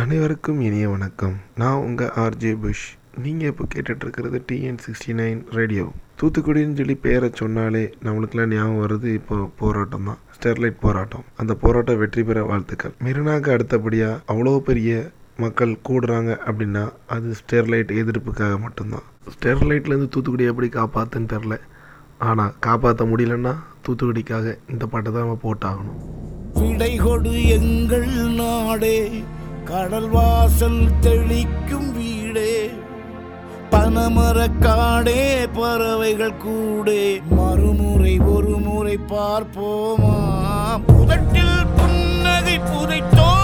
அனைவருக்கும் இனிய வணக்கம். நான் உங்கள் ஆர்ஜே புஷ். நீங்கள் இப்போ கேட்டுட்ருக்கிறது டிஎன் சிக்ஸ்டி நைன் ரேடியோ தூத்துக்குடின்னு சொல்லி பேரை சொன்னாலே நம்மளுக்கெல்லாம் ஞாபகம் வருது இப்போ போராட்டம் தான். ஸ்டெர்லைட் போராட்டம். அந்த போராட்டம் வெற்றி பெற வாழ்த்துக்கள். மெரினாக்கு அடுத்தபடியாக அவ்வளோ பெரிய மக்கள் கூடுறாங்க அப்படின்னா அது ஸ்டெர்லைட் எதிர்ப்புக்காக மட்டும்தான். ஸ்டெர்லைட்லேருந்து தூத்துக்குடி எப்படி காப்பாற்றுன்னு தெரில ஆனால் காப்பாற்ற முடியலன்னா தூத்துக்குடிக்காக இந்த பாட்டை தான் நம்ம போட்டாகணும். விடை கொடு எங்கள் நாடே. கடல் வாசல் தெளிக்கும் வீடே. பனமரக்காடே பறவைகள் கூடே. மறுமுறை ஒரு முறை பார்ப்போமா புதட்டில் புன்னகை புதைத்தோ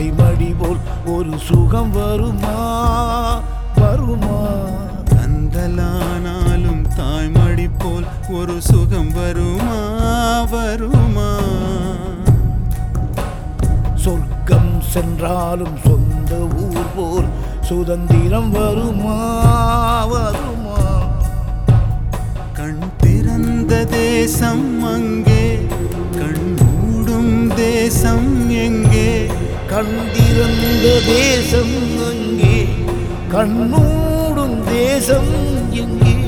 தாய்மடி போல் ஒரு சுகம் வருமா? வருமா? கந்தலானாலும் தாய்மடி போல் ஒரு சுகம் வருமா? வருமா? சொர்க்கம் சென்றாலும் சொந்த ஊர் போல் சுதந்திரம் வருமா? வருமா? கண் திறந்த தேசம் அங்கே கண்டிருந்த தேசம் அங்கே கண்ணூடும் தேசம் எங்கே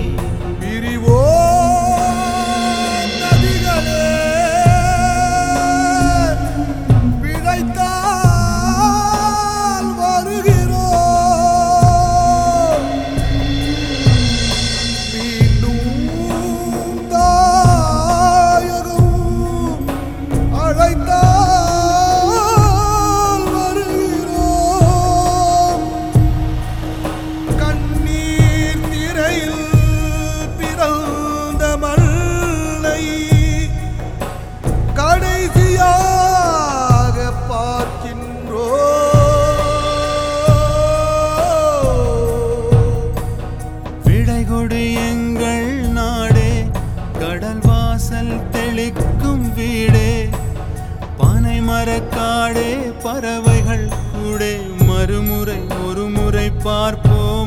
காடே பறவைகள் கூடே மறுமுறை ஒரு முறை பார்ப்போமா.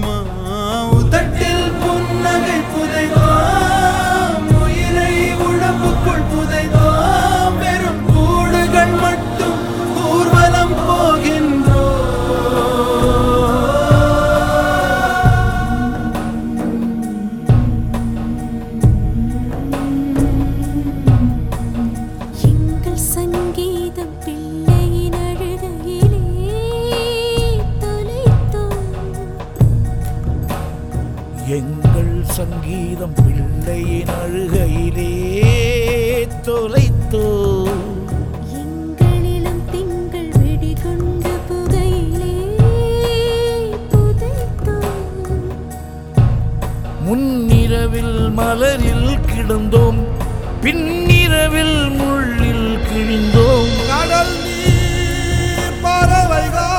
சங்கீதம் பிள்ளையின் அழுகையிலே தொலைத்தோ. முன்னிரவில் மலரில் கிடந்தோம் பின்னிரவில் முள்ளில் கிழிந்தோம். கடல் நீர் பறவைகள்